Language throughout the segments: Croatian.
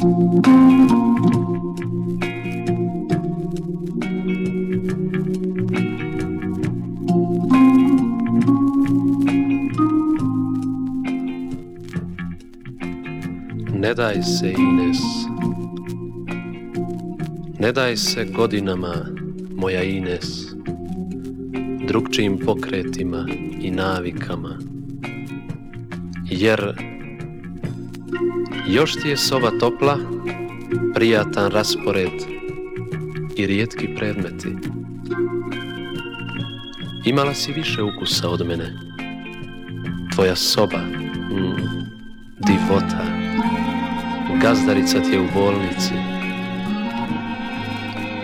Ne daj se Ines. Ne daj se godinama moja Ines. Drugčijim pokretima i navikama. Jer još ti je soba topla Prijatan raspored i rijetki predmeti Imala si više ukusa od mene Tvoja soba, mm, divota gazdarica ti je u bolnici.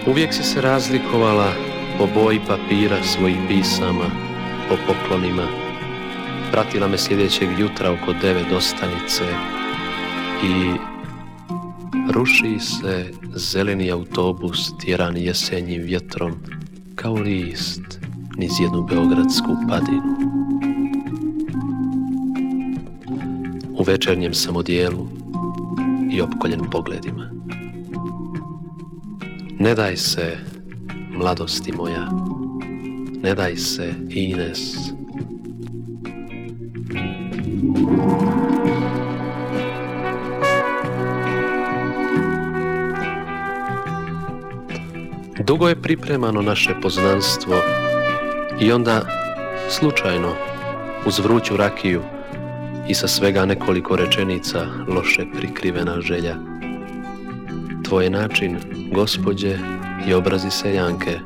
Uvijek si se razlikovala po boji papira svojih pisama, po poklonima. Pratila me sljedećeg jutra oko devet do stanice i ruši se zeleni autobus tjeran jesenjim vjetrom kao list niz jednu beogradsku padinu. U večernjem samodijelu i opkoljen pogledima. Ne daj se, mladosti moja, ne daj se, Ines. Dugo je pripremano naše poznanstvo i onda, slučajno, uz vruću rakiju, i sa svega nekoliko rečenica loše prikrivena želja. Tvoj način, gospođe, i obrazi seljanke,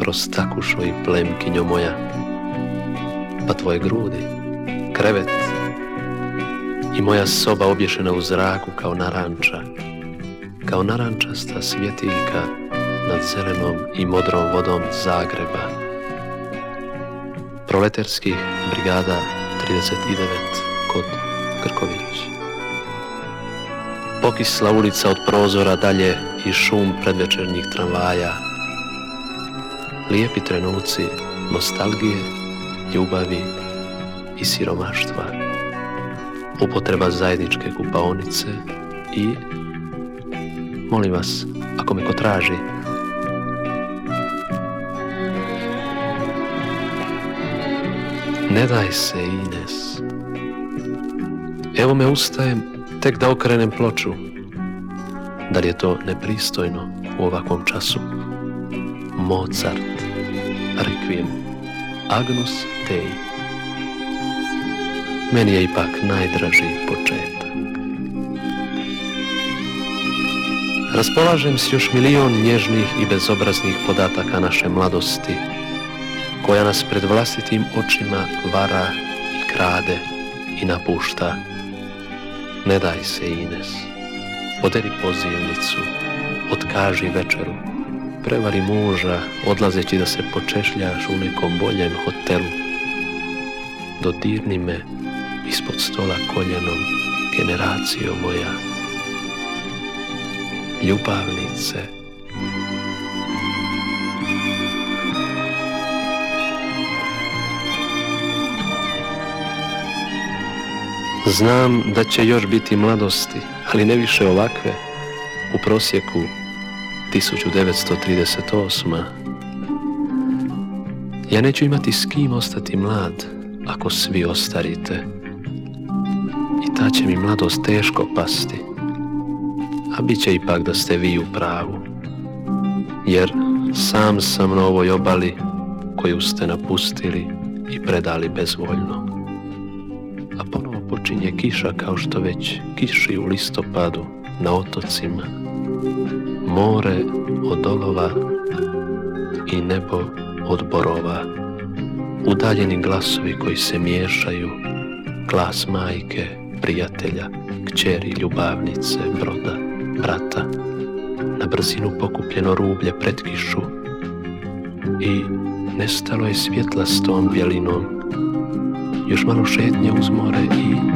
prostakušo i plemkinjo moja, pa tvoje grudi, krevet i moja soba obješena u zraku kao naranča, kao narančasta svjetiljka nad zelenom i modrom vodom Zagreba. Proleterskih brigada 39 kod Krković. Pokisla ulica od prozora dalje i šum predvečernjih tramvaja. Lijepi trenuci nostalgije, ljubavi i siromaštva. Upotreba zajedničke kupaonice i, molim vas, ako me ko traži, Ne daj se, Ines. Evo me ustajem tek da okrenem ploču. Da li je to nepristojno u ovakvom času? Mozart, Requiem, Agnus Dei. Meni je ipak najdraži početak. Raspolažem s još milion nježnih i bezobraznih podataka naše mladosti, koja nas pred vlastitim očima vara i krade i napušta. Ne daj se, Ines, poderi pozivnicu, otkaži večeru, prevari muža, odlazeći da se počešljaš u nekom boljem hotelu. Dodirni me ispod stola koljenom, generacijo moja. Ljubavnice, Znam da će još biti mladosti, ali ne više ovakve, u prosjeku 1938. Ja neću imati s kim ostati mlad, ako svi ostarite. I ta će mi mladost teško pasti, a bit će ipak da ste vi u pravu. Jer sam sam na ovoj obali koju ste napustili i predali bezvoljno počinje kiša kao što već kiši u listopadu na otocima. More od olova i nebo od borova. Udaljeni glasovi koji se miješaju, glas majke, prijatelja, kćeri, ljubavnice, broda, brata, na brzinu pokupljeno rublje pred kišu i nestalo je svjetla s tom bjelinom još malo šetnje uz more i